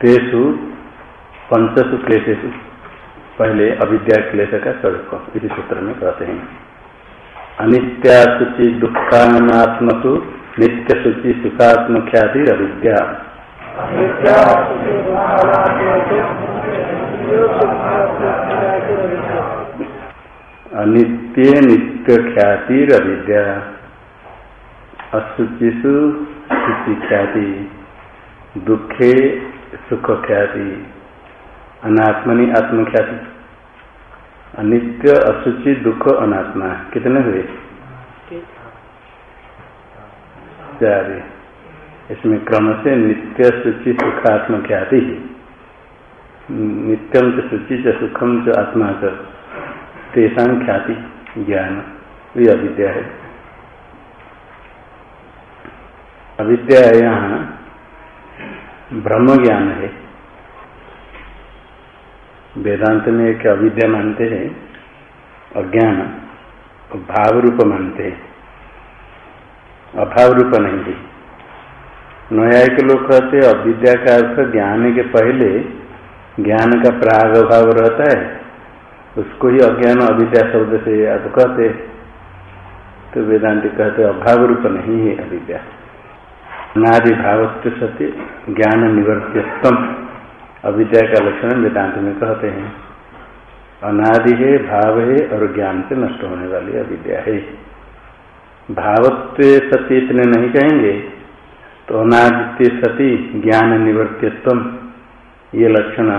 तेसु, पंचसु क्लेशेशु पहले अविद्या क्लेश का स्वरूप इस सूत्र में कहते हैं। अनित्या शुचि दुखात्मसु नित्य शुचि सुखात्म ख्याति अविद्या। अनित्य नित्य ख्याति अविद्या। असुचिषु शुचि ख्याति दुखे सुख ख्याति अनात्मनि आत्मख्याति। अनित्य असुचि दुख अनात्मा, कितने हुए? चार इसमें क्रम से नित्य शुचि सुखात्म ख्याति नित्यम च शुचि च सुखम च आत्मा च, तेषा ख्याति, ज्ञान, ये अविद्या है। अविद्या यहाँ। ब्रह्म ज्ञान है। वेदांत में एक अविद्या मानते हैं अज्ञान भाव रूप मानते हैं। अभाव रूप नहीं है। न्यायिक लोग कहते अविद्या का अर्थ ज्ञान के पहले ज्ञान का प्राग भाव रहता है। उसको ही अज्ञान अविद्या शब्द से याद कहते तो वेदांत कहते अभाव रूप नहीं है अविद्या। अनादि भावत्व सत्य ज्ञान निवर्त्यस्तम अविद्या का लक्षण वेदांत में कहते हैं। अनादि है भाव है और ज्ञान से नष्ट होने वाली अविद्या है। भावत्व सती इतने नहीं कहेंगे तो अनादित्य सती ज्ञान निवर्तित्व ये लक्षण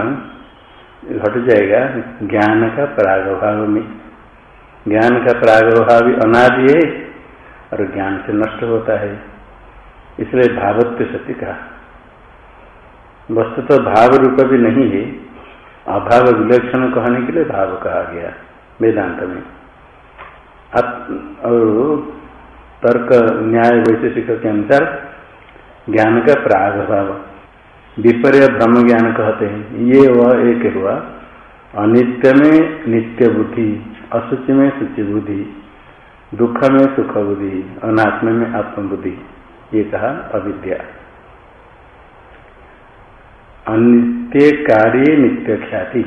घट जाएगा ज्ञान का प्रागभाव में। ज्ञान का प्रागभाव अनादि है और ज्ञान से नष्ट होता है। इसलिए भावत्व सती कहा। वस्तु तो भाव रूप भी नहीं है। अभाव विलक्षण कहने के लिए भाव कहा गया वेदांत में। और तर्क न्याय वैशेषिक के अनुसार ज्ञान का प्राग भाव विपर्य ब्रह्म ज्ञान कहते हैं। ये वह एक हुआ। अनित्य में नित्य बुद्धि, असुचि में सुचि बुद्धि, दुख में सुख बुद्धि, अनात्म में आत्मबुद्धि ये कहा अविद्या। अनित्य कार्य नित्य ख्याति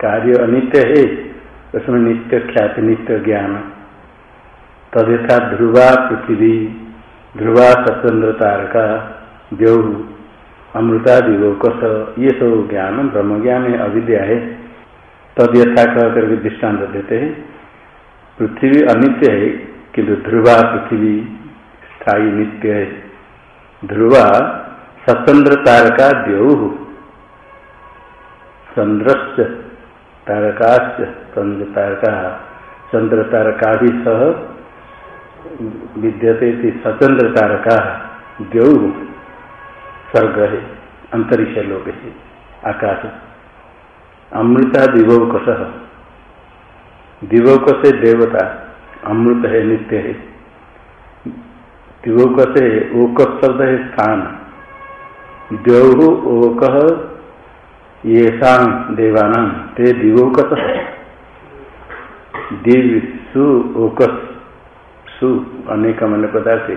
कार्य अनित्य है, उसमें नित्य ख्याति नित्य ज्ञान तथा ध्रुवा पृथ्वी, ध्रुवा स्वतंत्र तारका देव अमृता दिवोकस ये सब ज्ञान ब्रह्म ज्ञान है अविद्या है। तद यथा कह करके दृष्टांत देते हैं, पृथ्वी अनित्य है, किंतु ध्रुवा पृथ्वी स्थायी नित्य है। ध्रुवा स्वतंत्र तारका द्यौ चंद्रश्च तारकाश्च चंद्र तारका। चंद्र तारका भी सह विद्यते थी स्वतंत्र तारका द्यौ। स्वर्ग है अंतरिक्ष लोक है आकाश। अमृता दिवोकस दिवोक से देवता, अमृत है, नित्य है। दिवोक से ओक शब्द है स्थान। द्यौ ओक ये देवाना, ते दिवोकत दिव सु ओकस सु अनेक मन पदार्थ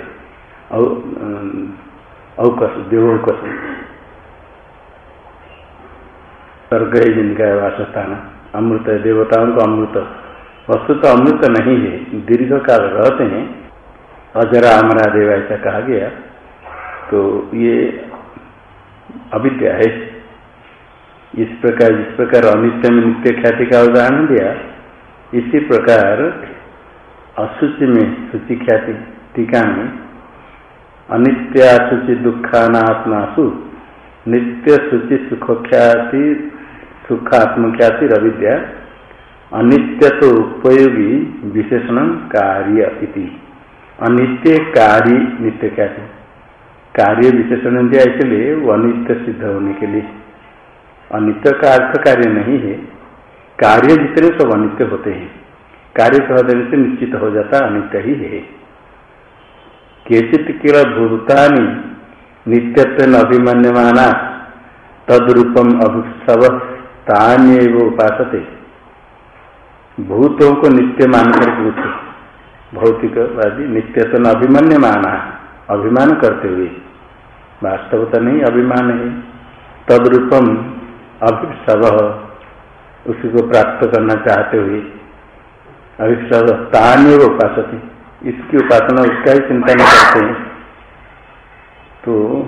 औकस, दिवोकस। स्वर्ग है जिनका वास स्थान अमृत, देवताओं को अमृत। वस्तु तो अमृत नहीं है दीर्घ काल रहते हैं अजरा अमरा देवा ऐसा कहा गया तो ये अविद्या है। इस प्रकार, जिस प्रकार अनित्य में नित्य ख्याति का उदाहरण दिया, इसी प्रकार असुचि में शुचि ख्याति टीका में अनित्य असुचि दुखानात्मासु नित्य शुचि सुख ख्याति सुखात्म ख्याति रविद्या, अनित्य तो उपयोगी विशेषण कार्य इति। अनित्य कार्य नित्य ख्याति कार्य विशेषण दिया इसलिए वो अनित्य सिद्ध होने के लिए। अनित्य का अर्थ कार्य नहीं है। कार्य जितने सब अनित्य होते हैं। कार्य कह देने से निश्चित हो जाता अनित्य ही है। केचित किल भूतानी नित्यत्व अभिमन्यमाना तदरूपम अभिसव तान्य उपासते। भूतों को नित्य मान कर पूछे भौतिकवादी नित्यतन अभिमन्य माना अभिमान करते हुए। वास्तवता नहीं, अभिमान है तदरूपम अभिषव उसी को प्राप्त करना चाहते हुए। अभिषव तान्य उपासती। इसकी उपासना, उसका ही चिंता चिंतन करते हैं। तो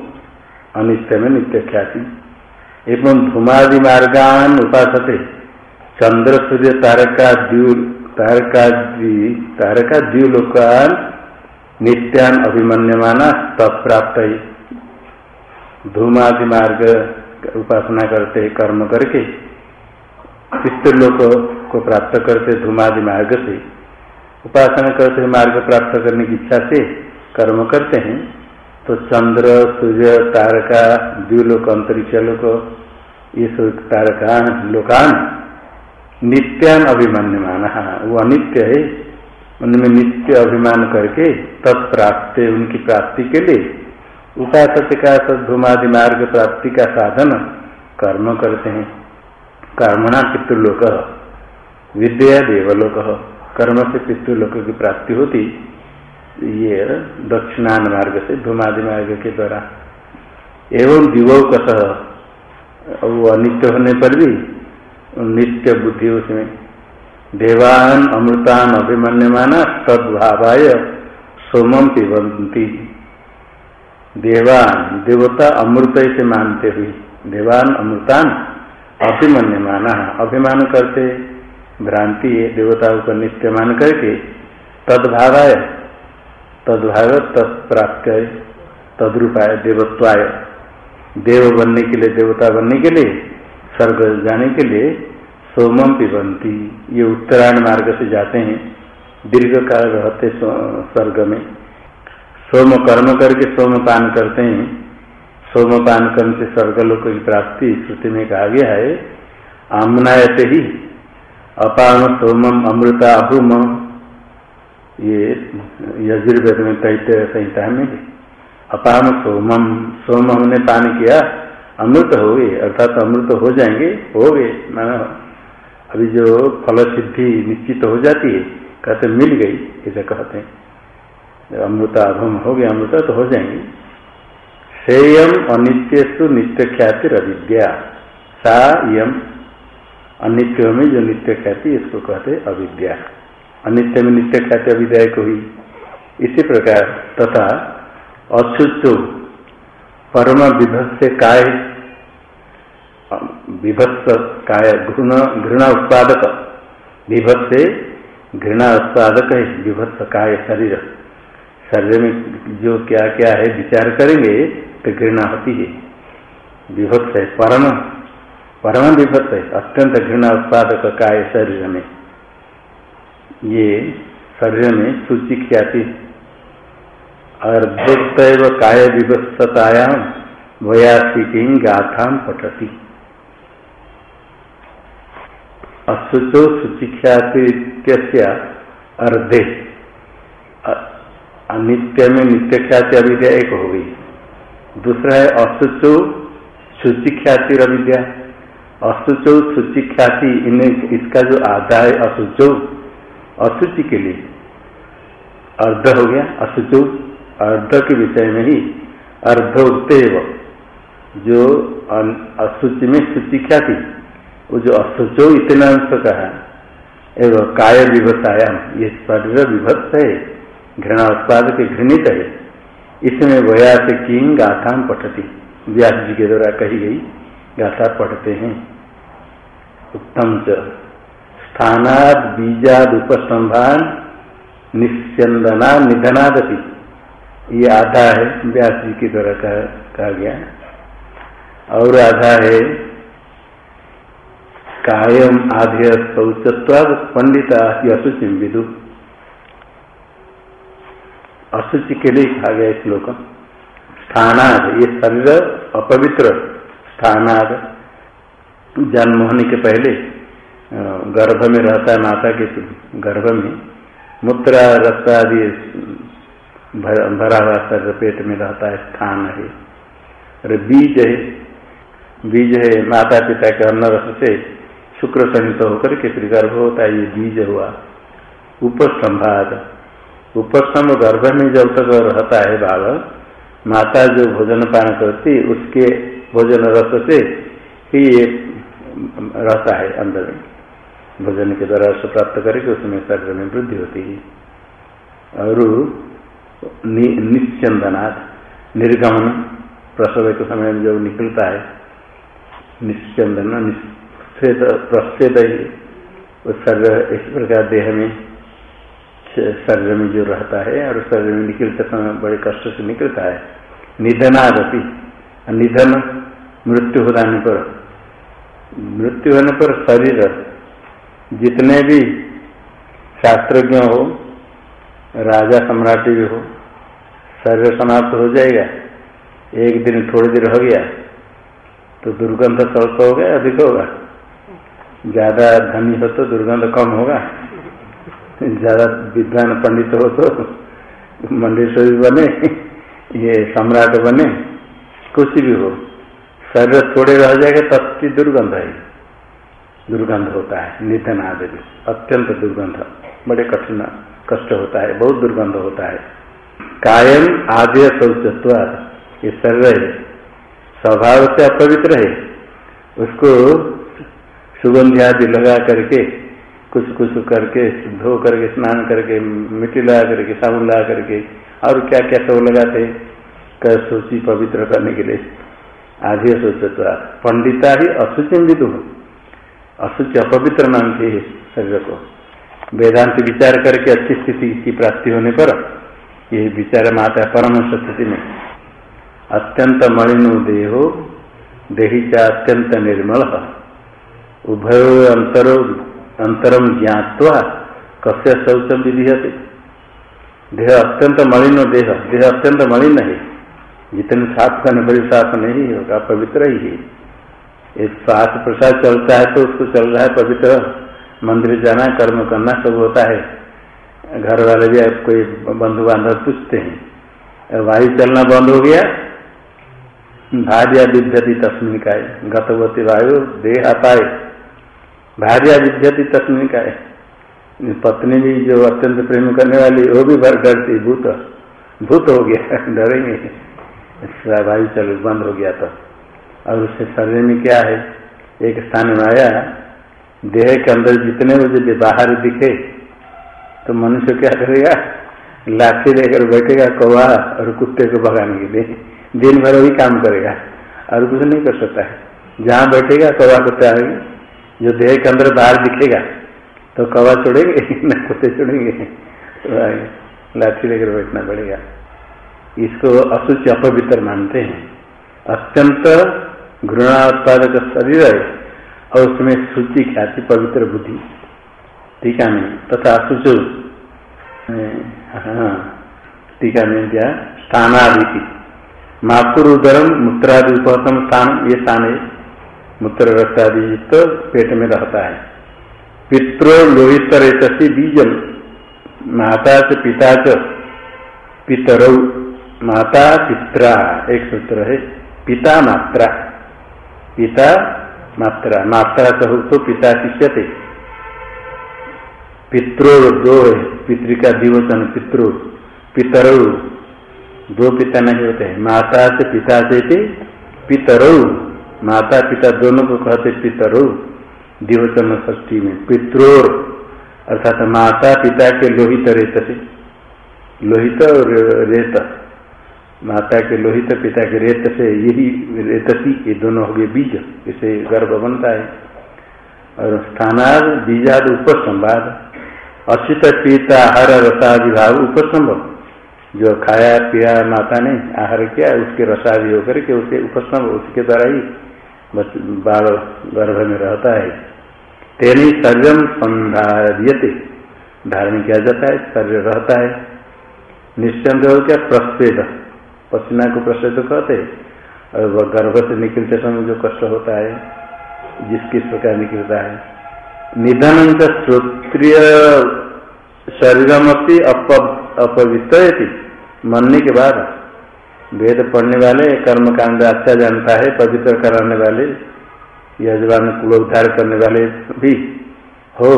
अनित्य में नित्य ख्याति। एवं धूमादि मार्गान उपासते। चंद्र, सूर्य, तारका द्यू तारका तारका द्यूलोकान नित्यान अभिमन्यमाना तत्प्राप्त धूमादि मार्ग उपासना करते, कर्म करके, पितृलोक को प्राप्त करते धूमादि मार्ग से। उपासना करते मार्ग प्राप्त करने की इच्छा से कर्म करते हैं। तो चंद्र, सूर्य, तारका द्व्यूलोक अंतरिक्ष लोक, ये सब तारका लोकान नित्यान अभिमान्य अभिमान्यमान। वो अनित्य है। उनमें नित्य अभिमान करके तत्प्राप्त उनकी प्राप्ति के लिए। उपासक का धूमादि मार्ग प्राप्ति का साधन कर्म करते हैं। कर्मणा पितृलोक। विद्या देवलोक। कर्म से पितृलोक की प्राप्ति होती। ये दक्षिणान मार्ग से धूमादि मार्ग के द्वारा। एवं दिवौकत वो अनित्य होने पर भी नित्य बुद्धि उसमें। देवान अमृतान अभिमन्यमाना तद्भावाय सोमम पिबंती देवान, देवता अमृत से मानते हुए। देवान अमृतान अभिमन्य माना अभिमान करते। भ्रांति है देवताओं को नित्य मान करके तदभावाय, तदभाव तत्प्राप्त तद्रूपाय देवत्वाय। देव बनने के लिए, देवता बनने के लिए, स्वर्ग जाने के लिए सोमम पिबंती ये उत्तरायण मार्ग से जाते हैं। दीर्घ काल रहते स्वर्ग में। सोम कर्म करके सोम पान करते हैं। सोम पान करने से स्वर्गलोक की प्राप्ति श्रुति में कहा गया है। आमनायते ही अपाम सोमम अमृता अभूम ये यजुर्वेद में तैत संहिता में अपाम सोमम सोम। हमने पान किया। अमृत हो गए। अर्थात अमृत हो जाएँगे। हो गए। अभी जो फल सिद्धि निश्चित हो जाती है, कहते मिल गई ऐसे कहते हैं। अमृताभम हो गया, अमृत तो हो जाएँगे। सेयम अनित्यु नित्य ख्याति अविद्या। सा यम अनित्य में जो नित्य ख्याति इसको कहते अविद्या। अनित्य में नित्य ख्याति अविद्या को हुई। इसी प्रकार तथा अशुचो परम विभत्स काय विभत्स काय, घृण, घृणा उत्पादक. विभत्स, घृणा उत्पादक है विभत्स काय, शरीर. शरीर में जो क्या क्या है, विचार करेंगे तो घृणा होती है. विभत्स है परम. परम विभत्स है, अत्यंत घृणा उत्पादक काय, शरीर में. ये शरीर में सूची ख्याति अर्धोत्तव काय विभत्सतायाम वयासी गाथा पठती. अशुचो शुचिख्याति अर्धे। अनित्य में नित्य ख्याति अविद्या एक हो गई। दूसरा है असुचो शुचि अविद्या। असुचो शुचि इन्हें इसका जो आधा है असुचो असुचि के लिए अर्ध हो गया। असुचो अर्ध के विषय में ही अर्धोक्तेव जो असुचि में शुचि ख्याति वो जो असुचो इतना अंश का है, एवं काय विभत्तायाम ये शरीर विभत्त है घृणा उत्पाद के घृणित है। इसमें वया से किंग गाथा पठती। व्यास जी के द्वारा कही गई गाथा पढ़ते हैं। उत्तम च। स्थानाद बीजाद उपस्तंभान निस्यंदना निधनादपि। ये आधा है, व्यास जी के द्वारा कहा गया। और आधा है कायम आध्य शौचत्वाद पंडिता असुचिम विदु। अशुचि के लिए कहा गया श्लोक स्थानाद, ये शरीर अपवित्र स्थानाद। जन्म होने के पहले गर्भ में रहता है माता के गर्भ में। मूत्र, रक्त आदि भरा हुआ शरीर पेट में रहता है, स्थान है। और बीज है बीज है, माता पिता के अन्न रस से शुक्र सहित होकर के फिर गर्भ होता है, ये बीज हुआ। उपस्तंभाद उपस्तंभ गर्भ में जब तक रहता है बाल माता जो भोजन पान करती, उसके भोजन रस से ही ये रहता है अंदर। में भोजन के द्वारा रस प्राप्त करके उसमें शरीर में वृद्धि होती है। और निश्चंदनाथ निर्गमन, प्रसव के समय में जब निकलता है, निश्चंदन निश्चेद शरीर, इस प्रकार देह में शरीर में जो रहता है और शरीर में निकलते समय बड़े कष्ट से निकलता है। निधनादपि, निधन मृत्यु हो जाने पर, मृत्यु होने पर शरीर जितने भी शास्त्रज्ञ हो, राजा सम्राट भी हो, शरीर समाप्त हो जाएगा। एक दिन थोड़ी देर हो गया तो दुर्गंध स्वल्प हो गया, अधिक होगा। ज़्यादा धनी हो तो दुर्गंध कम होगा। ज़्यादा विद्वान पंडित हो तो मंडेश्वरी बने, ये सम्राट बने, कुछ भी हो। शरीर थोड़े रह जाएगा तब की दुर्गंध है। दुर्गंध होता है, निधन आदि अत्यंत दुर्गंध, बड़े कठिन, कष्ट होता है, बहुत दुर्गंध होता है। कायम आदि शौचत्व ये शरीर स्वभाव से अपवित्र है। उसको सुगंध आदि लगा करके कुछ कुछ करके, धो करके, स्नान करके, मिट्टी लगा करके, साबुन लगा करके, और क्या क्या सब लगाते कर सूची पवित्र करने के लिए। आधी सोचता पंडिता ही अशुचि विदु अशुचि अपवित्र मानते है शरीर को। वेदांत विचार करके अच्छी स्थिति की प्राप्ति होने पर, ये विचार में आता है परम स्थिति में। अत्यंत मणिनो देहो देही चा अत्यंत निर्मल। उभय अंतरो अंतरम ज्ञावा कस्य शौचम विधीयते? देह अत्यंत मलिन देह देह अत्यंत मलिन है। जितने साफ़ करने पर साफ़ नहीं होगा, पवित्र ही है। एक श्वास प्रसाद चलता है तो उसको चल रहा है पवित्र। मंदिर जाना कर्म करना सब होता है। घर वाले भी कोई बंधु बांधव पूछते हैं वायु चलना बंद हो गया? भार्या विद्यति तस्मिन का गतवती वायु देह अपाए भार्या विद्यति तस्मिन का है। पत्नी भी जो अत्यंत प्रेम करने वाली, वो भी भर डरती, भूत। भूत हो गया डरेंगे वायु चल, बंद हो गया तो। और उससे शरीर में क्या है? एक स्थान में आया, देह के अंदर जितने वो मुझे बाहर दिखे तो मनुष्य क्या करेगा? लाठी लेकर बैठेगा, कौवा और कुत्ते को भगाने के लिए। दिन भर वही काम करेगा, और कुछ नहीं कर सकता है। जहाँ बैठेगा, कौवा कुत्ते आएँगे जो देह के अंदर बाहर दिखेगा तो कवा छोड़ेंगे, न कुत्ते छोड़ेंगे। लाठी लेकर बैठना पड़ेगा। इसको अशुच अपवित्र मानते हैं। अत्यंत घृणा उत्पादक शरीर है, और उसमें सूची ख्याति, पवित्र बुद्धि। टीका में तथा अशुच हाँ टीका में क्या? स्थानादि मातुर उदरम मूत्रादि उपहतम स्थान ये स्थान है। मूत्र रक्तादि तो पेट में रहता है। पित्रो लोहित रेतसी बीजम। माता च पिता च पितरौ। माता पित्रा एक सूत्र है। पिता मात्रा। पिता मात्रा। मात्रा तो, तो पिता शिष्यते। पित्रो दो है। पितृका दिवचन पितृ पितरौ दो पिता नहीं होते माता से पिता से पितरौ। माता पिता दोनों को कहते पितरो दिवचन ष्टी में, पित्रोर, अर्थात माता पिता के लोहित रेत से लोहित और रेत, माता के लोहित, पिता के रेत से यही रेतसी ये दोनों हो गए बीज, इसे गर्भ बनता है। और स्थानाद, बीजाद, उपसंवाद। अचित पीता आहार रसादि, भाव, उपसंभव। जो खाया, पिया, माता ने आहार किया, उसके रसादि होकर के उसे उपसंभव, उसके द्वारा ही बाल गर्भ में रहता है। तेनी सर्वम संधारियते। धारण किया जाता है शरीर रहता है। निश्चंद हो क्या प्रस्वेद पसीना को प्रस्वेद कहते और वह गर्भ से निकलते समय जो कष्ट होता है, जिस किस प्रकार निकलता है। निधन श्रोत्रिय शरीरम अपवित्र मरने के बाद वेद पढ़ने वाले कर्म कांड अच्छा जानता है, पवित्र कराने वाले, यजमान कुल उद्धार करने वाले भी हो,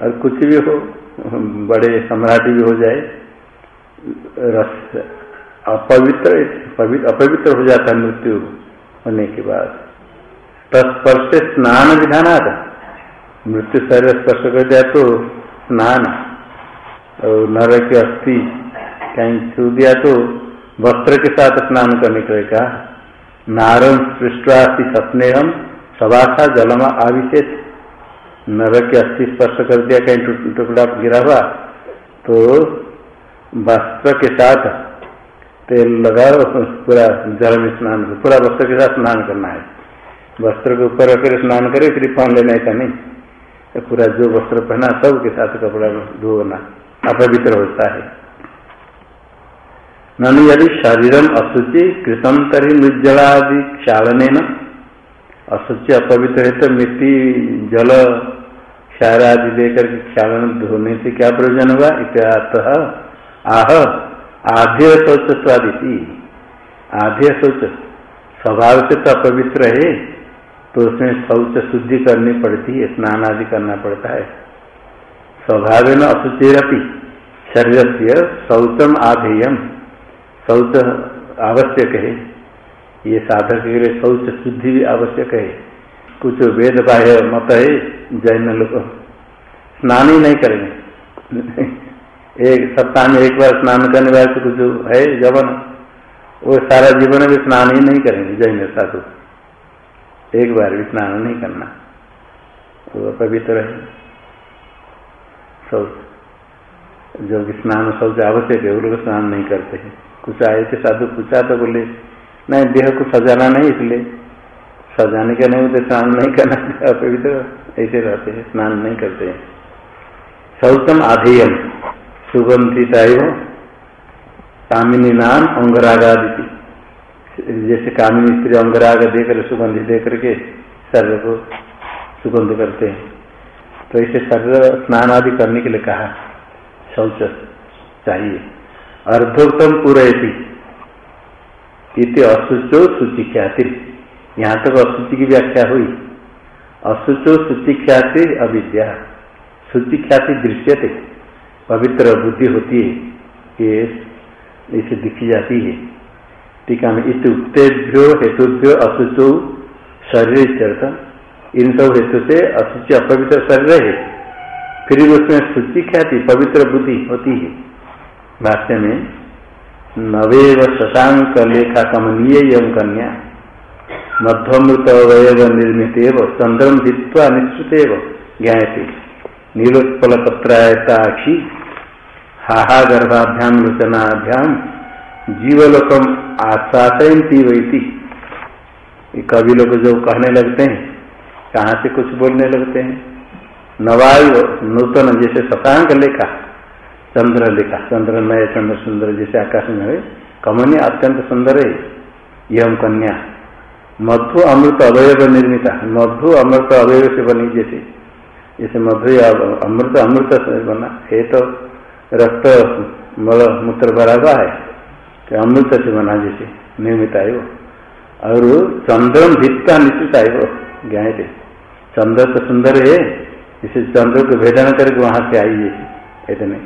और कुछ भी हो, बड़े सम्राट भी हो जाए, रस अपवित्र अपवित्र हो जाता है मृत्यु होने के बाद। तत्स्पर्श स्नान विधान आता मृत्यु शरीर स्पर्श कर दिया तो स्नान। और नर की अस्थि कहीं छू दिया तो वस्त्र के साथ स्नान करने के लिए कहा नारम पृष्ठवासी सपने हम सभा जलमा आविशेष। नर की अस्थि स्पर्श कर दिया, कहीं टुकड़ा गिरा हुआ तो वस्त्र के साथ तेल लगाओ, पूरा जल में स्नान पूरा वस्त्र के साथ स्नान करना है। वस्त्र के ऊपर रखकर स्नान करे, फिर पहन लेना ऐसा नहीं। पूरा जो वस्त्र पहना सब के साथ कपड़ा धोना अपवित्र होता है। ननु यदि शरीरम अशुचि, कृतम तरी निर्जलादि क्षालन अशुचि अपवित्र है तो मिट्टी, जल क्षार आदि देकर के क्षालन धोने से क्या प्रयोजन हुआ? इत्यातः आह आध्य शौच आध्य शौच स्वभाव से तो अपवित्र है तो उसमें शौच शुद्धि करनी पड़ती है, स्नान आदि करना पड़ता है। स्वभाव न अशुचिरपी शरीर से शौचम आधेयम। शौच आवश्यक है। ये साधक के लिए शौच शुद्धि भी आवश्यक है। कुछ वेद बाह्य मत है, जैन लोग स्नान ही नहीं करेंगे। एक सप्ताह में एक बार स्नान करने वाले तो कुछ है जवन, वो सारा जीवन में स्नान ही नहीं करेंगे, जैन साधु। एक बार भी स्नान नहीं करना। वो पवित्र है। शौच, जो कि स्नान, शौच आवश्यक है, वो लोग स्नान नहीं करते हैं। कुछ आए थे साधु पूछा तो बोले, नहीं, देह को सजाना नहीं इसलिए। सजाने का नहीं होते स्नान नहीं करना अपवित्र ऐसे रहते हैं, स्नान नहीं करते हैं। शौचम आधेयम सुगंधिता कामिनी नाम अंगरागादि जैसे कामिनी स्त्री अंगराग देकर, सुगंधि देकर के शरीर को सुगंध करते हैं। तो इसे शरीर स्नान आदि करने के लिए कहा, शौच चाहिए। अर्धोत्तम पूरयती। इति अशुचो सूचि ख्याति यहाँ तक अशुचि की व्याख्या हुई। अशुचो सूचि ख्याति अविद्या। सूचि ख्याति दृश्य थे पवित्र बुद्धि होती है। ये इसे दिखी जाती है। टीका में इस उक्तेभ्यो हेतुभ्यो अशुचो शरीर चरत इन सब हेतु से अशुचि अपवित्र शरीर है। फिर उसमें शुचि ख्याति पवित्र बुद्धि होती है। भाष्य में, नवेव शशांक लेखा कमनीय यम कन्या मध्वमृत अवयव निर्मित चंद्रम भित्वा निश्चित ज्ञाते नीलोत्पल पत्रायताक्षी हाहा गर्भाभ्याम लोचनाभ्याम जीवलोकम आश्वासयती वैती। कवि लोग जो कहने लगते हैं, कहाँ से कुछ बोलने लगते हैं? नवायु नूतन जैसे शतांक लेखा चंद्र लेखा चंद्र नए चंद्र सुंदर जैसे आकाश में है कमनी अत्यंत सुंदर है, यम कन्या। मधु अमृत अवयव निर्मिता, मधु अमृत अवयव से बनी जैसे। जैसे मधु अमृत अमृत से बना है तो रक्त, मल, मूत्र भरा हुआ है तो अमृत से बना जैसे, निर्मित आयो और चंद्रम भित्ता निश्चित आयो ज्ञाए थे चंद्र तो सुंदर है, इसे चंद्र को भेदन करके वहाँ से आई जैसे इतने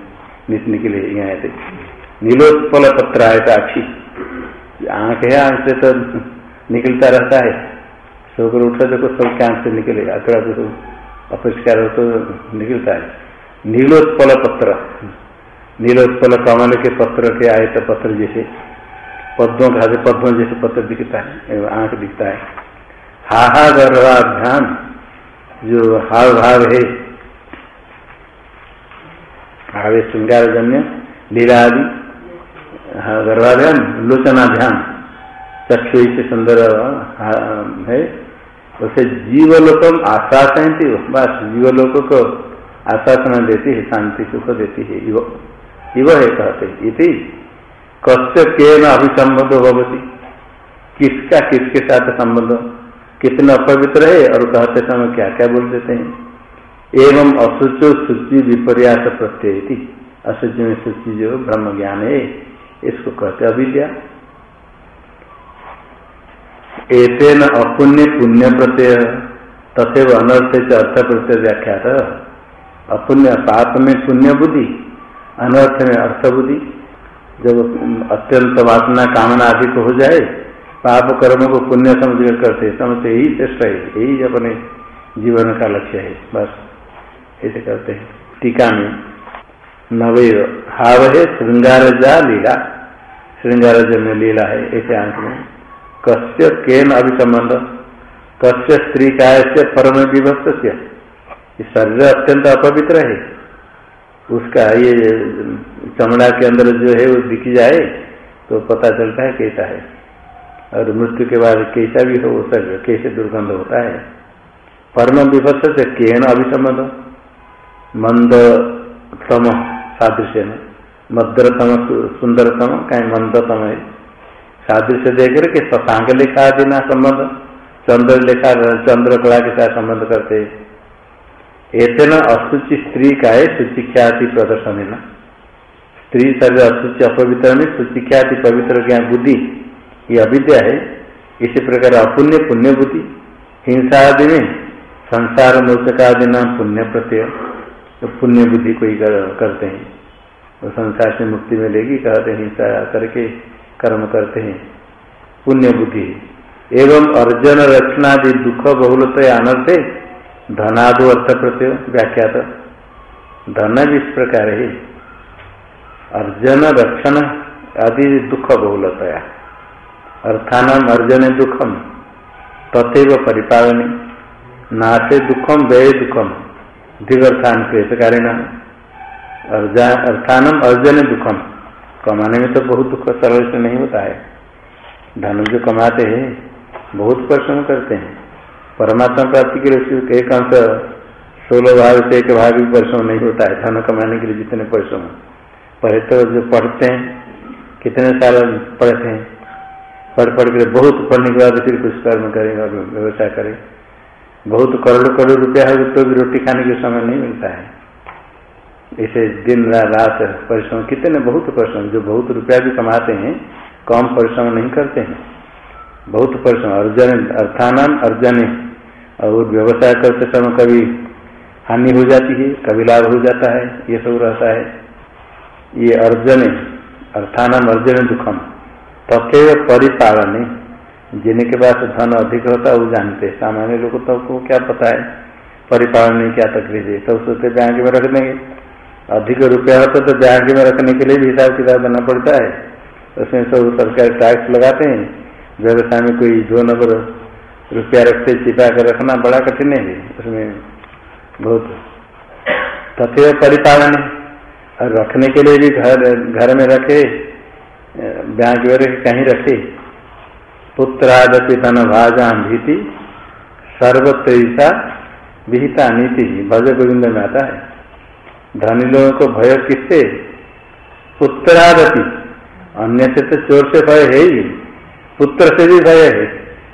निचने के लिए यहाँ थे। नीलोत्पल पत्र आए अच्छी आँख है, आँख से तो निकलता रहता है। सोकर उठा देखो सबके आँख से निकलेगा थोड़ा तो अपरिष्कार हो तो निकलता है। नीलोत्पल पत्र नीलोत्पल कमल के पत्र के आए तो पत्र जैसे, पद्मों का, पद्मों जैसे पत्र दिखता है आँख दिखता है। हाहा गर्भाभ्याम जो हाव भाव है भावे श्रृंगार जन्य लीला आदि गर्भाभ्याम लोचनाभ्याम चक्षु से सुंदर, है उसे जीवलोकम आश्वासन थी बस जीवलोक को आश्वासन देती है, शांति सुख देती है युव युव है कहते इति कस्य के न अभिसंबंध भवती। किसका किसके साथ संबंध? कितना अपवित्र है और कहते समय क्या क्या बोल देते हैं? एवं असुचो सूचि विपर्यास प्रत्यय असुचि में सूचि जो ब्रह्म ज्ञान है, इसको कहते अविद्या। एतेन अपुण्य पुण्य प्रत्यय तथे अनर्थ से अर्थ प्रत्यय व्याख्यात। अपुण्य पाप में पुण्य बुद्धि, अनर्थ में अर्थ बुद्धि। जब अत्यंत वासना कामना अधिक हो जाए, पाप कर्म को पुण्य समझ कर करते, समझते यही श्रेष्ठ है, यही अपने जीवन का लक्ष्य है, बस। ऐसे करते हैं। टीका में नवे हाव है श्रृंगार जा लीला। श्रृंगार में लीला है, ऐसे आँख में। कस्य केन अभिसंबंध कस्य स्त्री काय से परम विभक्त शरीर अत्यंत अपवित्र है। उसका ये चमड़ा के अंदर जो है, वो दिख जाए तो पता चलता है कैसा है। और मृत्यु के बाद कैसा भी हो शरीर कैसे दुर्गंध होता है। परम विभक्त से केन अभिसंबंध मंद तम सादृश्य में मद्रतम सुंदरतम कहीं मंदतम है। सादृश्य देकर के शशांक लेखा देना संबंध, चंद्र लेखा, चंद्र कला के साथ संबंध करते। ऐसे न अशुचि स्त्री का है सुचिख्याति प्रदर्शन है ना। स्त्री शरीर अशुचि अपवित्र में सुचिख्याति पवित्र ज्ञान बुद्धि, ये अविद्या है। इसी प्रकार अपुण्य पुण्य बुद्धि, हिंसा आदि में संसार मोचकादि नाम पुण्य प्रत्यय। तो पुण्य बुद्धि कोई कर, करते हैं। तो संसार से मुक्ति मिलेगी कहते हैं हिंसा करके कर्म करते हैं। पुण्य बुद्धि। एवं अर्जन रक्षणादि दुख बहुलत अनर्थे धनादो अर्थ प्रत्यय व्याख्यात। धन भी इस प्रकार है। अर्जन रक्षण आदि दुख बहुलतया। अर्थान अर्जन दुखम तथेव परिपालने। नाते दुखम व्यय दुखम। दिगर्थान क्लेशकारिण अर्थानम अर्जन दुखम। कमाने में तो बहुत दुख सरल से नहीं होता है। धन जो कमाते हैं, बहुत परिश्रम करते हैं। परमात्मा प्राप्ति के लिए एक अंश, सोलह भाग से एक भाग भी परिश्रम नहीं होता है। धन कमाने के लिए जितने परिश्रम। पहले तो जो पढ़ते हैं, कितने साल पढ़ते हैं पढ़ पढ़ कर बहुत पढ़ने के बाद फिर कुछ कर्म करें और व्यवसाय करें। बहुत करोड़ करोड़ रुपया है तो भी रोटी खाने के समय नहीं मिलता है। इसे दिन रात परिश्रम, कितने बहुत परिश्रम, जो बहुत रुपया भी कमाते हैं, कम परिश्रम नहीं करते हैं। बहुत परिश्रम, अर्जन अर्थान अर्जन और व्यवसाय करते समय कभी हानि हो जाती है, कभी लाभ हो जाता है, ये सब रहता है। ये अर्जन अर्थान अर्जन दुखम। तथेव परिपालन। जिनके पास धन अधिक होता है, वो जानते सामान्य लोग तो को क्या पता है? परिपालन में क्या तकलीफ़ है? सब सोचते बैंक में रख देंगे। अधिक रुपया होता तो बैंक में रखने के लिए भी हिसाब किताब देना पड़ता है। उसमें सब सरकारी टैक्स लगाते हैं। व्यवसाय में कोई दो नंबर रुपया रखते, छिपा कर रखना बड़ा कठिन है। उसमें बहुत तथ्य परिपालन और रखने के लिए भी घर घर में रखे बैंक में रखे, कहीं रखे। पुत्रादपि धन भाजा भीति सर्वत्र विहिता नीति। भज गोविंद में आता है। धनी लोगों को भय किससे? पुत्रादपि। अन्य से तो चोर से भय है ही। पुत्र से भी भय है।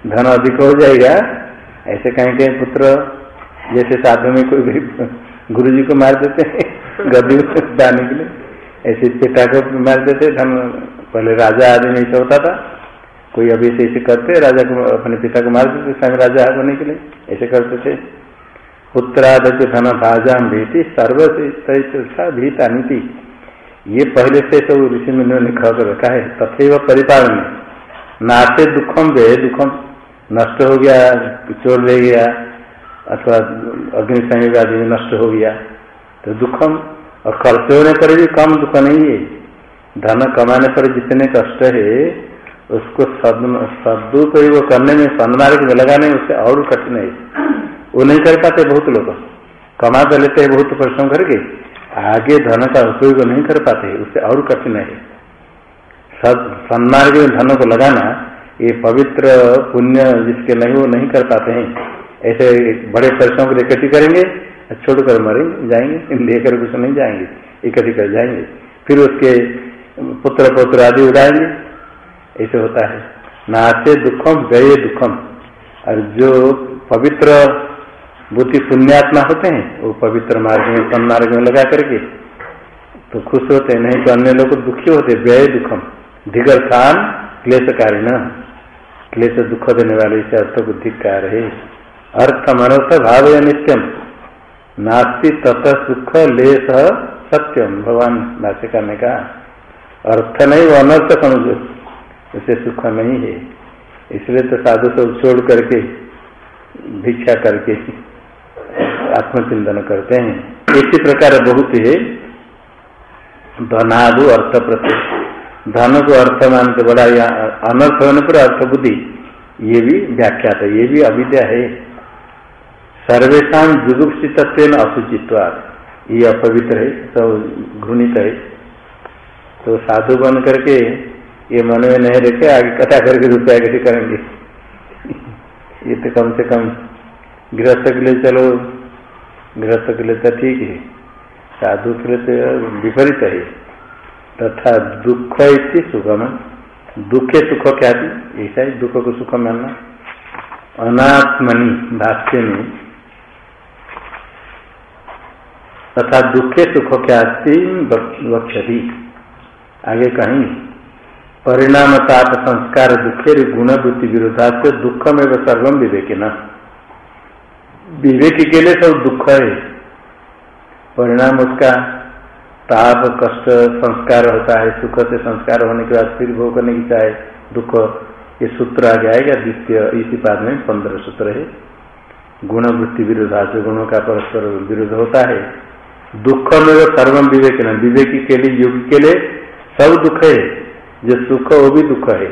धन अधिक हो जाएगा। ऐसे कहीं कहीं पुत्र जैसे साधु में कोई भी गुरु जी को मार देते हैं, गद्दी जाने के लिए। ऐसे पिता को मार देते धन। पहले राजा आदि में ऐसा होता था। कोई अभी ऐसे ऐसे करते राजा को, अपने पिता को मार देते स्वयं राजा होने के लिए। ऐसे करते थे। पुत्रादक धन भाजा भीति सर्व भीता नीति। ये पहले से तो ऋषि मुनियों ने खबर रखा है। तथे परिपालन। नाते दुखम वे दुखम। नष्ट हो गया, चोर ले गया, अथवा अग्नि आदि नष्ट हो गया। तो दुखम। और खर्च होने पर भी कम दुख नहीं है। धन कमाने पर जितने कष्ट है उसको सदुपयोग करने में सन्मार्ग में लगाने में उससे और कठिन है। वो नहीं कर पाते बहुत लोग। कमा तो लेते हैं बहुत परिश्रम करके, आगे धन का उपयोग नहीं कर पाते, उससे और कठिन है। सन्मार्ग में धन को लगाना, ये पवित्र पुण्य जिसके नहीं वो नहीं कर पाते हैं। ऐसे बड़े परिश्रम को इकट्ठी करेंगे छोड़कर मरेंगे जाएँगे, लेकर कुछ नहीं जाएँगे, इकट्ठी कर जाएँगे। फिर उसके पुत्र पुत्र आदि उड़ाएँगे ऐसे होता है। नाते दुखम व्यय दुखम। और जो पवित्र बुद्धि पुण्यात्मा होते हैं, वो पवित्र मार्ग में सन्मार्ग में लगा करके तो खुश होते हैं, नहीं तो अन्य लोग दुखी होते व्यय दुखम। धिगर्थान क्लेशकारी न क्लेश दुख देने वाले इसे अर्थ को धिकार है अर्थ मनोथ भाव या नित्यम। नास्ति तत सुख लेस सत्यम। भगवान भाष्य करने का अर्थ नहीं, वो अनर्थ समझो। उसे सुख नहीं है। इसलिए तो साधु सब छोड़ करके, भिक्षा करके आत्मचिंतन करते हैं। इसी प्रकार बहुत है धनादु अर्थ प्रति धन को अर्थ मानते बड़ा या अनर्थ होने पर अर्थ बुद्धि। ये भी व्याख्या है, ये भी अविद्या है। सर्वेशा जुगुप्सित असुचित्वाद ये अपवित्र है, सब घृणित है। तो साधु बन करके ये मन में नहीं रखे आगे कथा करके रुपया इकट्ठी करेंगे। ये तो कम से कम गृहस्थ के लिए चलो, गृहस्थ के लिए तो ठीक है। साधु के लिए तो विपरीत है। तथा दुख इति सुखम, दुखे सुख क्या थी ऐसा ही दुख को सुख मानना। अनात्मनि भाष्य में तथा दुखे सुख क्या वक्षति आगे कहीं परिणाम ताप संस्कार दुखे गुणवृत्ति विरोधा से दुख में वह सर्वम विवेक न विवेक के लिए सब दुख है। परिणाम उसका ताप, कष्ट, संस्कार होता है, सुख से संस्कार होने के बाद फिर भोग करने की चाहे दुख, ये सूत्र आ जाएगा द्वितीय, इसी पाद में पंद्रह सूत्र है। गुण वृत्ति विरोधा से गुणों का परस्पर विरोध होता है। दुख में सर्वम विवेक न विवेकी के लिए, युग के लिए सब दुख है। जो सुख वो भी दुख है।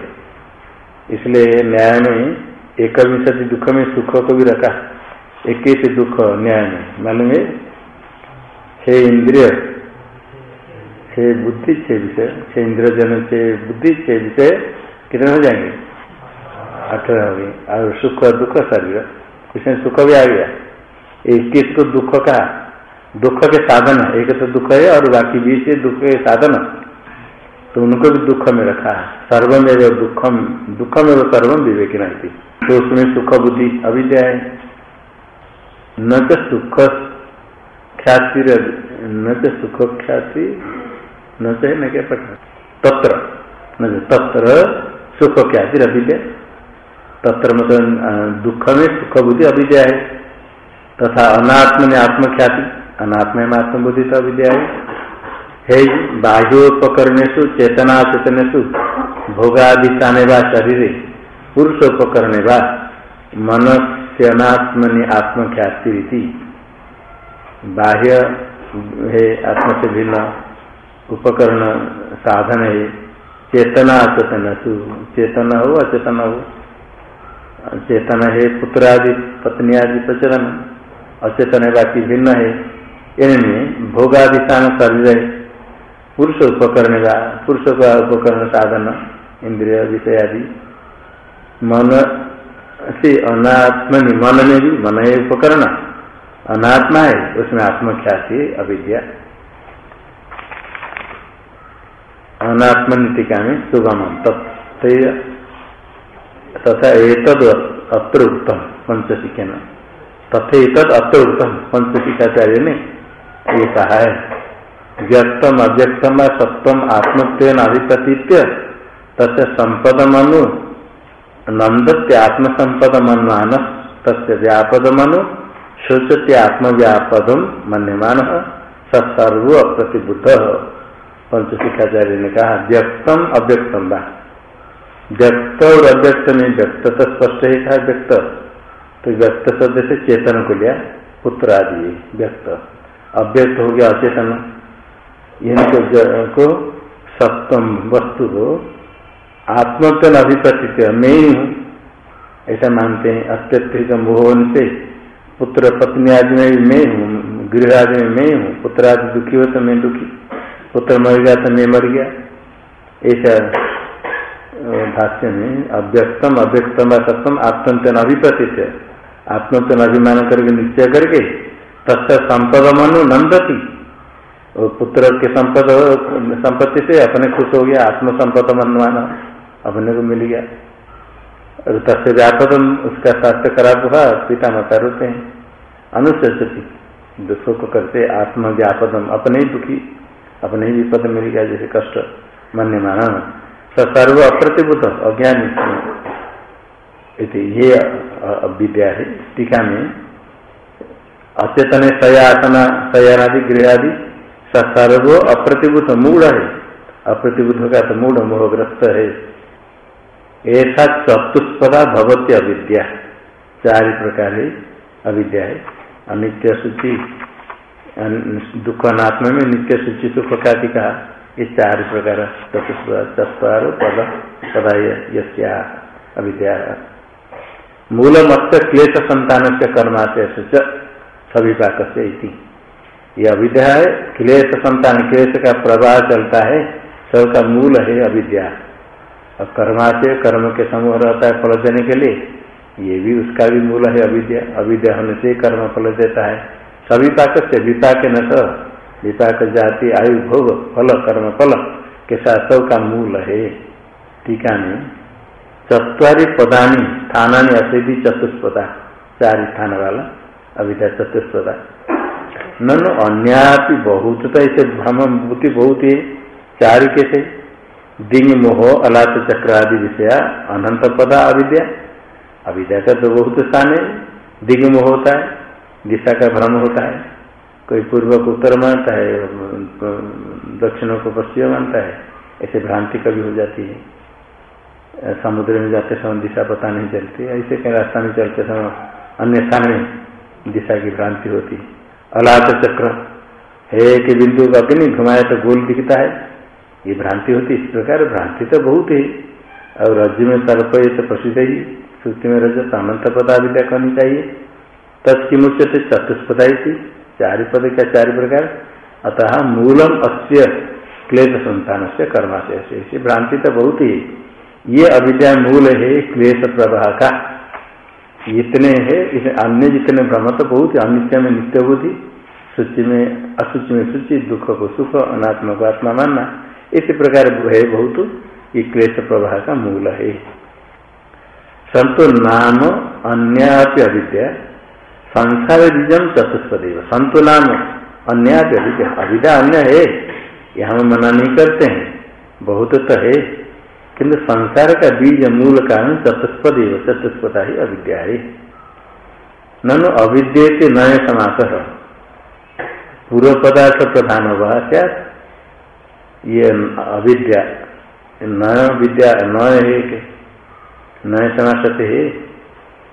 इसलिए न्याय में एक विंशति दुख में सुख को भी रखा। इक्कीस दुख न्याय में। मालूम है? छह इंद्रिय छह बुद्धि छह विषय छह इंद्रिय जन छह बुद्धि छह विषय कितने हो जाएँगे? अठारह हो गए। और सुख दुख शरीर इसमें सुख भी आ गया। इक्कीस को दुख का, दुख के साधन एक तो दुख है और बाकी बीच दुख के साधन। तो उनको भी दुख में रखा है। सर्वम एवं दुखम दुखम एवं सर्वम विवेक नहीं तो उसमें सुख बुद्धि अविद्या है। न तो सुख ख्याति न तो सुख ख्याति, न तो है न क्या पठ तत्र, न तत्र सुख ख्याति अविद्या। तत्र मतलब दुख में सुख बुद्धि अविद्या है। तथा अनात्म ने आत्मख्याति, अनात्म में आत्मबुद्धि तो अविद्या है। है बाह्योपकरणेशु चेतना चेतनेशु भोगाधिष्ठाने वा शरीर, पुरुषोपकरणे वा मन से अनात्मनि आत्मख्याति बाह्य है आत्म से भिन्न उपकरण साधन है चेतना चेतनसु चेतन हो, अचेतन हो। चेतन है पुत्र आदि पत्नी आदि प्रचलन, अचेतन है बाकी भिन्न है। इनमें भोगाधिष्ठान शरीर है पुरुष उपकरण का, पुरुष का उपकरण साधन, इंद्रिय विषय आदि। मन से अनात्म मन में भी, मन है उपकरण। अनात्मा है, उसमें आत्मख्याति, अविद्या। अनात्म टीका में सुगम तथा एतद अत्र उत्तम पंचशिक्षण। तथा एतद अत्र उत्तम पंचशिकाचार्य ने ये कहा है। व्यक्तम अव्यक्तम सत्वम आत्मत्व अधिपतित्य तस्य संपद मनु नंदत्य आत्मसंपद मनमान तस्य व्यापद मनु शोचते आत्मव्यापदम मन्यमान सर्व प्रतिबुद्ध पंचशिखाचार्य ने कहा, व्यक्तम अव्यक्तम बा व्यक्त और अव्यक्त में व्यक्त तो स्पष्ट ही था, व्यक्त। तो व्यक्त शब्द से चेतन को लिया पुत्र आदि व्यक्त। अव्यक्त हो गया, अचेतन। इनको को सप्तम वस्तु को आत्मतन अभिप्रतित मैं ही हूँ। ऐसा मानते हैं अत्यधिक मोहन से पुत्र पत्नी आदि में भी मैं हूँ गृह आदि में मैं हूँ पुत्र आदि दुखी हो तो मैं दुखी, पुत्र मर गया तो मैं मर गया। ऐसा भाष्य में अव्यक्तम अव्यक्तम सप्तम, आत्मतन अभिप्रतित आत्मतन अभिमान करके निश्चय करके तथा संपद मनु नंदती पुत्र के संपद, संपत्ति से अपने खुश हो गया आत्म संपद मनवाना अपने को मिल गया। और तस्य व्यापक उसका स्वास्थ्य खराब हुआ पिता माता रोते हैं। अनुशस्ति दुखों को करते आत्म व्यापदम अपने ही दुखी, अपने ही विपद मिल गया, जैसे कष्ट मन्य माना सर्व अप्रतिबुद्ध, अज्ञानी। ये विद्या है। टीका में, अचेतन सयासना सयानादि गृह आदि सर्व अप्रतिबुद्ध मूढ़ है। अप्रतिबुद्ध का तो मूढ़ मोहग्रस्त है। ऐसा चतुष्पदा भगवती अविद्या चार प्रकार अविद्या है। अनित्य सूचि दुख में नित्य सूचि सुख का कहा। ये चार प्रकार चतुष्पार पद पदा यस्या, अविद्या। मूल क्लेश संतान से कर्माशय सभी पाक से ये अविद्या है। क्लेश संतान, क्लेश का प्रवाह चलता है। सबका मूल है अविद्या। और कर्माशय, कर्म के समूह रहता है फल देने के लिए। ये भी उसका भी मूल है अविद्या। अविद्या होने से कर्म फल देता है। सभी पाक से विपाक न विपाक जाति, आयु, भोग, फल, कर्म फल के साथ सब का मूल है। टीका में चतरी पदानी स्थानी असेदी चतुष्पदा। चार स्थान वाला अविद्या चतुष्पदा। ननु अन्यापि बहुत तो ऐसे भ्रम बुद्धि बहुत ही चार कैसे दिंग मोह अलात चक्र आदि विषया अनंत पदा अविद्या। अविद्या का तो बहुत स्थान है। दिंग मोह होता है। दिशा का भ्रम होता है। कोई पूर्व को उत्तर मानता है, दक्षिण को पश्चिम मानता है। ऐसे भ्रांति कभी हो जाती है। समुद्र में जाते समय दिशा पता नहीं चलती। ऐसे कहीं रास्ता में चलते समय अन्य स्थान में दिशा की भ्रांति होती अलात चक्र। है कि बिंदु अग्नि घुमाया तो गोल दिखता है। ये भ्रांति होती इस प्रकार भ्रांति तो बहुत ही। और राज्य में सर्प ये तो प्रसिद्ध ही। श्रुति में रज अनंत पदा विद्या करनी चाहिए। तत्किमुच्यते चतुष्पदा थी। चार पद क्या चार प्रकार। अतः मूलम अस्य क्लेश संतान से कर्माशय से भ्रांति तो बहुत ही। ये अविद्या मूल है क्लेश प्रवाह का। इतने है इसे अन्य जितने भ्रम तो बहुत अनित्य में नित्य बुद्धि सूचि में असुचि में सूचि दुख को सुख, अनात्मा को आत्मा मानना, इसी प्रकार है बहुत ये क्लेश प्रवाह का मूल है। संतो नाम अन्य अविद्या, संसार बीजम चतुष्पदेव। संतो नाम अन्य अविद्या अन्य है, यह हम मना नहीं करते हैं। बहुत तो है। किंतु संसार का बीज मूल कारण चतुष्पद चतुष्पदा ही अविद्या है। ननु अविद्य नए समास। पूर्व पदार्थ प्रधान हुआ क्या ये अविद्या नय विद्या नय है नए समास है।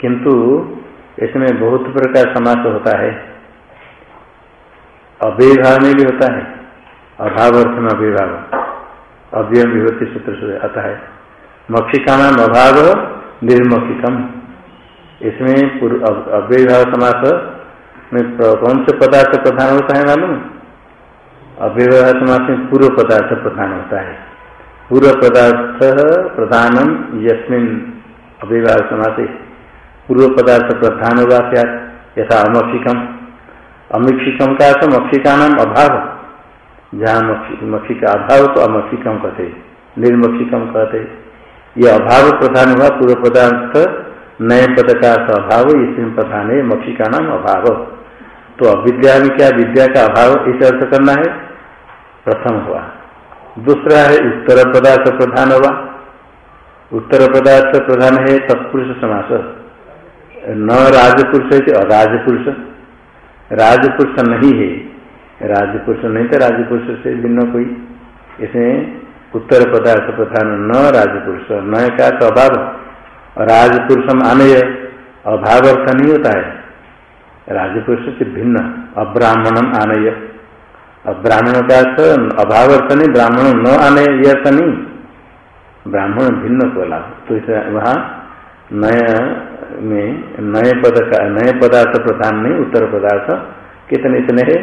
किंतु इसमें बहुत प्रकार समास होता है। अव्यभाव में भी होता है। अभाव अर्थ में अभिभाव अव्यम विभूति सूत्र से आता है। मक्षिका नाम अभाव निर्मक्षिकम। इसमें अव्यभाव समास में कौन से पदार्थ प्रधान होता है मालूम? अव्यवहार समास में पूर्व पदार्थ प्रधान होता है। पूर्व पदार्थ प्रधानम यस्मिन अव्यवहार समास पूर्व पदार्थ प्रधान होगा क्या? यथा अमक्षिकम। अमिक्षिकम का अर्थ मक्षिका नाम अभाव जहाँ मक्षी का अभाव तो अमक्षिकम कहते निर्मक्षिकम कहते ये अभाव प्रधान हुआ, पूर्व पदार्थ नए पद का अभाव इसमें प्रधान है मक्षिका नाम अभाव। तो अविद्या में क्या, विद्या का अभाव, इसे अर्थ करना है? प्रथम हुआ। दूसरा है, उत्तर पदार्थ प्रधान हुआ। उत्तर पदार्थ प्रधान है, तत्पुरुष समास। न राजपुरुष है कि अराजपुरुष। राजपुरुष नहीं है। राजपुरुष नहीं तो राजपुरुष से भिन्न कोई। इसमें उत्तर पदार्थ प्रधान न राजपुरुष, न का तो अभाव। राजपुरुषम आनय अभाव अर्थ नहीं होता है। राजपुरुष से भिन्न, अब्राह्मणम आनय अब्राह्मण का अर्थ अभाव अर्थ नहीं, ब्राह्मण न आने ये अर्थ नहीं। ब्राह्मण भिन्न को लाभ। तो इसे वहाँ नया में नए पद का नए पदार्थ प्रधान नहीं, उत्तर पदार्थ कितने इतने है?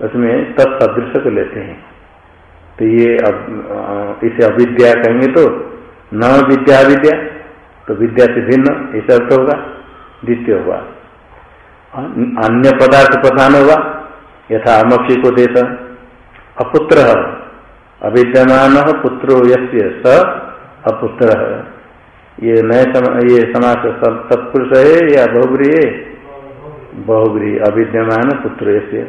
उसमें तत्सदृश को लेते हैं। तो ये अब इसे अविद्या कहेंगे तो न विद्या विद्या तो विद्या से भिन्न इस अर्थ होगा द्वितीय हुआ अन्य पदार्थ प्रधान होगा यथा अमक्षी को देता अपुत्र अविद्यमान पुत्रो यस्य स अपुत्र। ये नए सम, ये समास तत्पुरुष है या बहुग्री है बहुग्री अविद्यमान पुत्र से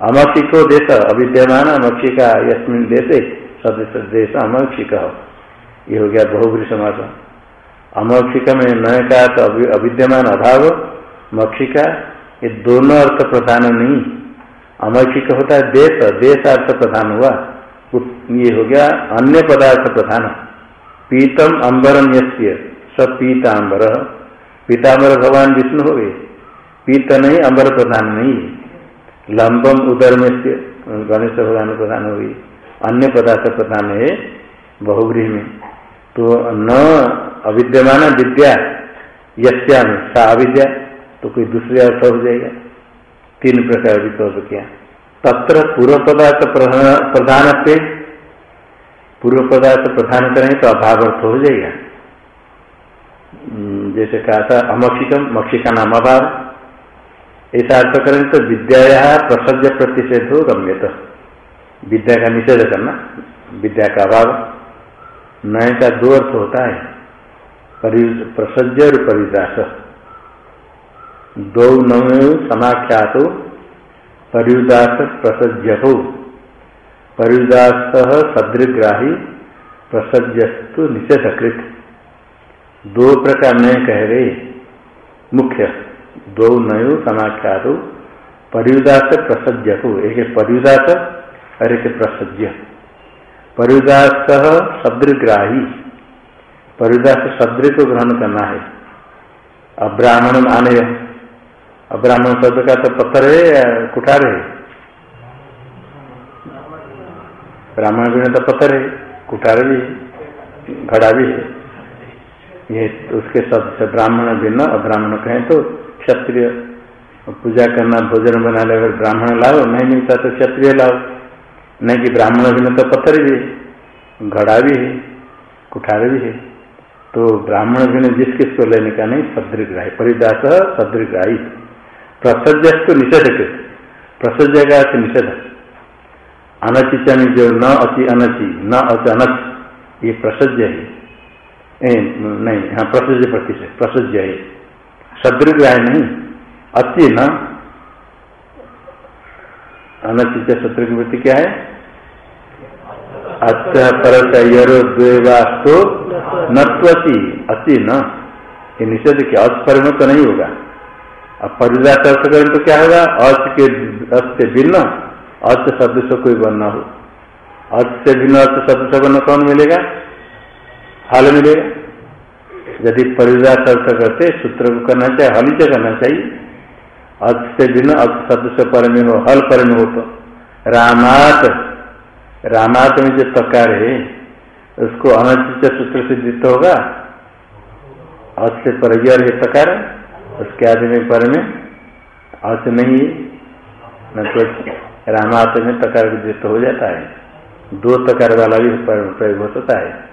अमक्षिको देश, अविद्यमान अमक्षिका, यस्मिन देशे सदस्य देश अमक्षिक। ये हो गया बहुग्री समास अमक्षिका में नए का तो अविद्यमान अभाव, मक्षिका, ये दोनों अर्थ प्रधान नहीं। अमक्षिक होता है देश देश अर्थ प्रधान हुआ। ये हो गया अन्य पदार्थ प्रधान। पीतम अंबरम यश्य स पीताम्बर पीताम्बर भगवान विष्णु हो गए। पीत नहीं अम्बर प्रधान नहीं। लंबम उदर में से गणेश भगवान प्रधान हो गई अन्य पदार्थ प्रधान है बहुग्रीह में। तो न अविद्यमान विद्या यश्या में सा अविद्या तो कोई दूसरे अर्थ हो जाएगा। तीन प्रकार विकल्प किया तत्र पूर्व पदार्थ प्रधान से पूर्व पदार्थ प्रधान करें तो अभाव अर्थ हो जाएगा। हम्म, जैसे कहा था अमक्षिकम मक्षिका नाम अभाव। ऐसा अर्थ करें तो विद्या प्रसज्य प्रतिषेध हो गम्यत। विद्या का निषेध करना विद्या का अभाव। नए का दो अर्थ होता है। प्रसज्य और परिदास दो नवे समाख्यात परिदास प्रसज्य हो परिदास सदृग्राही प्रसज्यस्तु निषेधकृत। दो प्रकार नए कह रहे। मुख्य। दो नयो समाख्यात परिदास प्रसज्य हो एक परिदास और एक प्रसज्य। परिदास शब्दग्राही परिदास शब्द को ग्रहण करना है। अब्राह्मण आने अब्राह्मण शब्द का तो पत्थर है या कुठार है? ब्राह्मण भी तो पत्थर है, कुठार भी घड़ा भी है। ये उसके शब्द से ब्राह्मण भिन्न, अब्राह्मण कहें तो क्षत्रिय। पूजा करना, भोजन बना ले अगर ब्राह्मण लाओ, नहीं मिलता तो क्षत्रिय लाओ। नहीं कि ब्राह्मण भी तो पत्थर भी है, घड़ा भी है, कुठार भी है। तो ब्राह्मण भी जिस किसको लेने का नहीं, सदृग्राही। परिदास सदृग्राही। प्रसज्य को निषेध कृत प्रसज्य का निषेध। अनचिचन जो न अति अनचि, न अच अनच, ये प्रसज्य है। नहीं हाँ प्रसज्य प्रतिशत प्रसज्य है। सदृग्राही नहीं अति न? अनचित शत्रु की वृत्ति क्या है? परस यरो द्वेवास्तो नत्वती अति न? ये निषेध क्या अच परिणत तो नहीं होगा। अब परिदास अर्थ करें तो क्या होगा? अच के अच से भिन्न अच सदृश कोई बनना हो। अच से भिन्न अच सदृश बनना कौन मिलेगा? हल मिलेगा। यदि परिदास अर्थ करते सूत्र को करना चाहिए, हल से करना चाहिए। अच से भिन्न अच सदृश पर हो, हल पर हो तो। रामात रामात में जो तकार है, उसको अनचित सूत्र से जित होगा। अच से पर है तकार, उसके आदि में पर में अच नहीं न तो रामात में तकार जित हो जाता है। दो तकार वाला भी प्रयोग हो सकता है।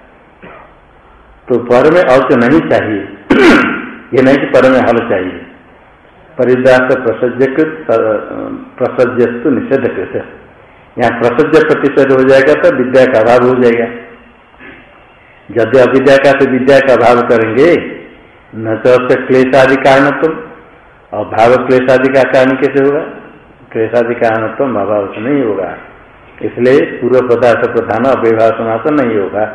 तो पर में अच नहीं चाहिए। ये नहीं कि पर में हल चाहिए। परिदास प्रसज्यकृत प्रसज्यस्तु निषेध कृत यहाँ प्रसज्य प्रतिशत हो जाएगा तो विद्या का अभाव हो जाएगा। यदि अविद्या का तो विद्या का अभाव करेंगे, न तो उससे क्लेश आदि कारण तुम अभाव क्लेशादि का कारण कैसे होगा? क्लेशादि कारण तुम अभाव से नहीं होगा। इसलिए पूर्व पदार्थ प्रधान अव्यभाव समाप्त नहीं होगा।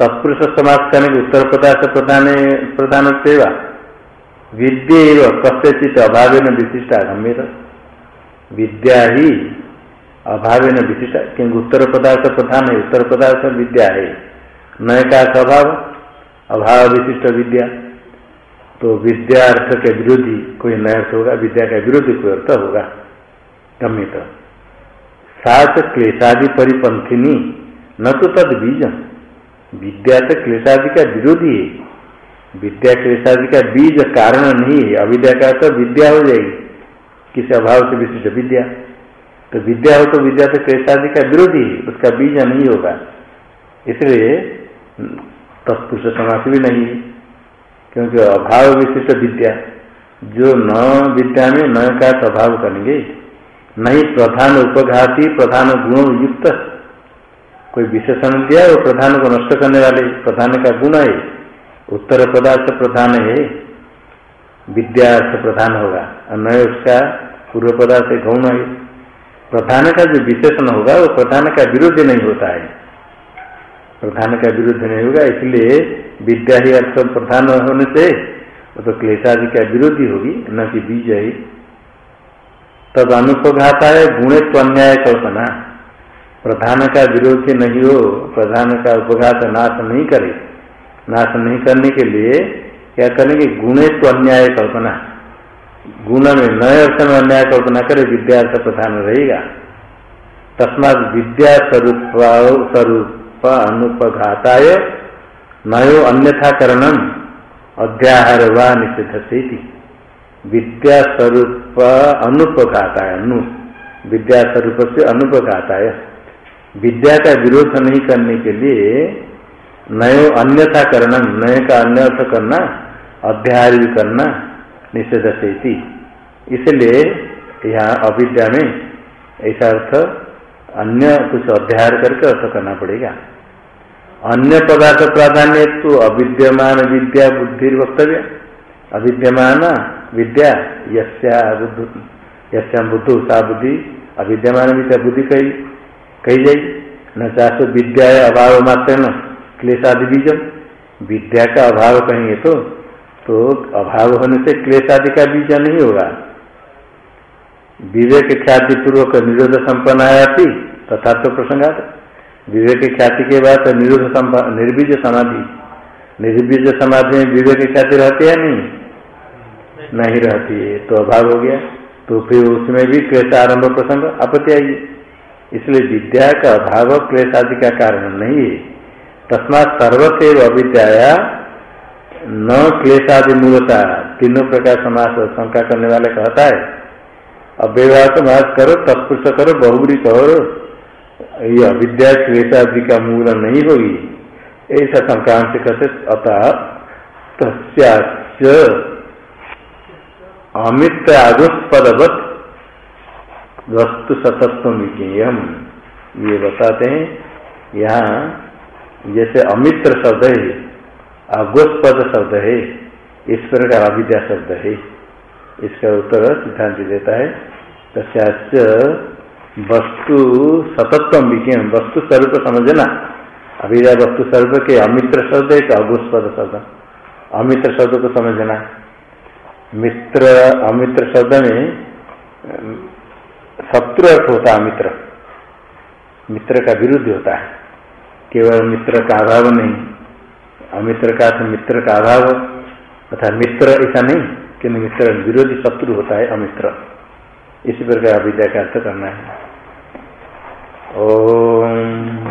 तत्पुरुष समाज करने के उत्तर पदार्थ प्रधान प्रधान सेवा विद्य कस्यचित अभाव विशिष्ट गम्य विद्या ही अभाव विशिष्ट क्योंकि उत्तर पदार्थ प्रधान है, उत्तर पदार्थ विद्या है। नय का स्वभाव अभाव विशिष्ट विद्या। तो विद्या अर्थ के विरोधी कोई नया अर्थ होगा, विद्या का विरोधी कोई अर्थ होगा। गम्यत सात क्लेशादि परिपंथिनी, न तो तद बीज विद्या तो क्लेशादि का विरोधी है। विद्या क्लेशादि का बीज कारण नहीं है। अविद्या का तो विद्या हो जाएगी। किसी अभाव से विशिष्ट विद्या। तो विद्या हो तो विद्या तो क्लेशादि का विरोधी है। उसका बीज नहीं होगा। इसलिए तत्पुरुष समास भी नहीं है। क्योंकि अभाव विशिष्ट विद्या। जो न विद्या में न का स्वभाव करेंगे नहीं प्रधान उपघाती, प्रधान गुण युक्त कोई विशेषण दिया वो प्रधान को नष्ट करने वाले प्रधान का गुण है, उत्तर पदार्थ प्रधान है, विद्या प्रधान होगा न उसका पूर्व पदार्थ गौण है। प्रधान का जो विशेषण होगा, वो प्रधान का विरुद्ध नहीं होता है। प्रधान का विरुद्ध नहीं होगा, इसलिए विद्या ही अर्थ प्रधान होने से, वो तो क्लेशादि का विरोधी होगी, न कि बीज है। तब अनुपघाता है गुणे तो अन्याय कल्पना। प्रधान का विरोध नहीं हो, प्रधान का उपघात नाश नहीं करे। नाश नहीं करने के लिए क्या करेंगे? गुणे तो अन्याय कल्पना। गुण में नए अर्थ में अन्याय कल्पना करे, विद्यार्थ प्रधान रहेगा। तस्मात विद्या स्वरूप स्वरूप अनुपघाताय नयो अन्यथा करणम अध्याहार व निषिद्ध से विद्या स्वरूप अनुपघाताय अनु विद्या स्वरूप से अनुपघाताय। विद्या का विरोध नहीं करने के लिए नयो अन्यथा करना, नय का अन्य अर्थ करना भी करना निषेध से इसलिए यहाँ अविद्या में ऐसा अर्थ, अन्य कुछ अध्याय करके अर्थ करना पड़ेगा। अन्य पदार्थ प्राधान्य तो अविद्यमान विद्या बुद्धि वक्तव्य। अविद्यमान विद्या यस्या बुद्धि, यस्या बुद्धू सा बुद्धि, अविद्यमान विद्या बुद्धि कही। कही जाई न चाहे विद्या अभाव मात्र न, क्लेशादि बीजम। विद्या का अभाव कहेंगे तो तो अभाव होने से क्लेशादि का बीज नहीं होगा। विवेक ख्याति पूर्वक निरोध संपन्न आया थी तथा तो प्रसंगात। विवेक ख्याति के बाद निरोध निर्बीज समाधि। निर्बीज समाधि में विवेक ख्याति रहती है नहीं? नहीं रहती है तो अभाव हो गया। तो फिर उसमें भी क्लेश आरंभ प्रसंग आपत्ति आएगी इसलिए विद्या का अभाव क्लेश आदि का कारण नहीं है। तस्मात सर्वसेव अविद्या न क्लेशादि मूलता। तीनों प्रकार समास शंका करने वाले कहता है, अव्यवहार तो महाज करो, तत्पुरुष करो, बहुबरी करो। ये अविद्या क्लेशादि का मूल नहीं होगी। ऐसा शंका से कहते अतः तस्या अमित आगुष्पदवत वस्तु सतत्व हम ये बताते हैं, यहाँ जैसे अमित्र शब्द है, अगोस्पद शब्द है, इस प्रकार अविद्या शब्द है। इसका उत्तर सिद्धांत देता है तस्याच वस्तु सतत्व विज्ञान वस्तु स्वरूप समझना। अविद्या वस्तु स्वरूप के अमित्र शब्द है तो अगोस्पद शब्द। अमित्र शब्द को समझना। मित्र, अमित्र शब्द में शत्रु अर्थ होता है मित्र। मित्र का विरुद्ध होता है। केवल मित्र का अभाव नहीं। अमित्र का तो मित्र का अभाव। अर्थात मित्र ऐसा नहीं कि मित्र विरोधी शत्रु होता है, अमित्र। इसी प्रकार विद्या का अर्थ करना है। ओम।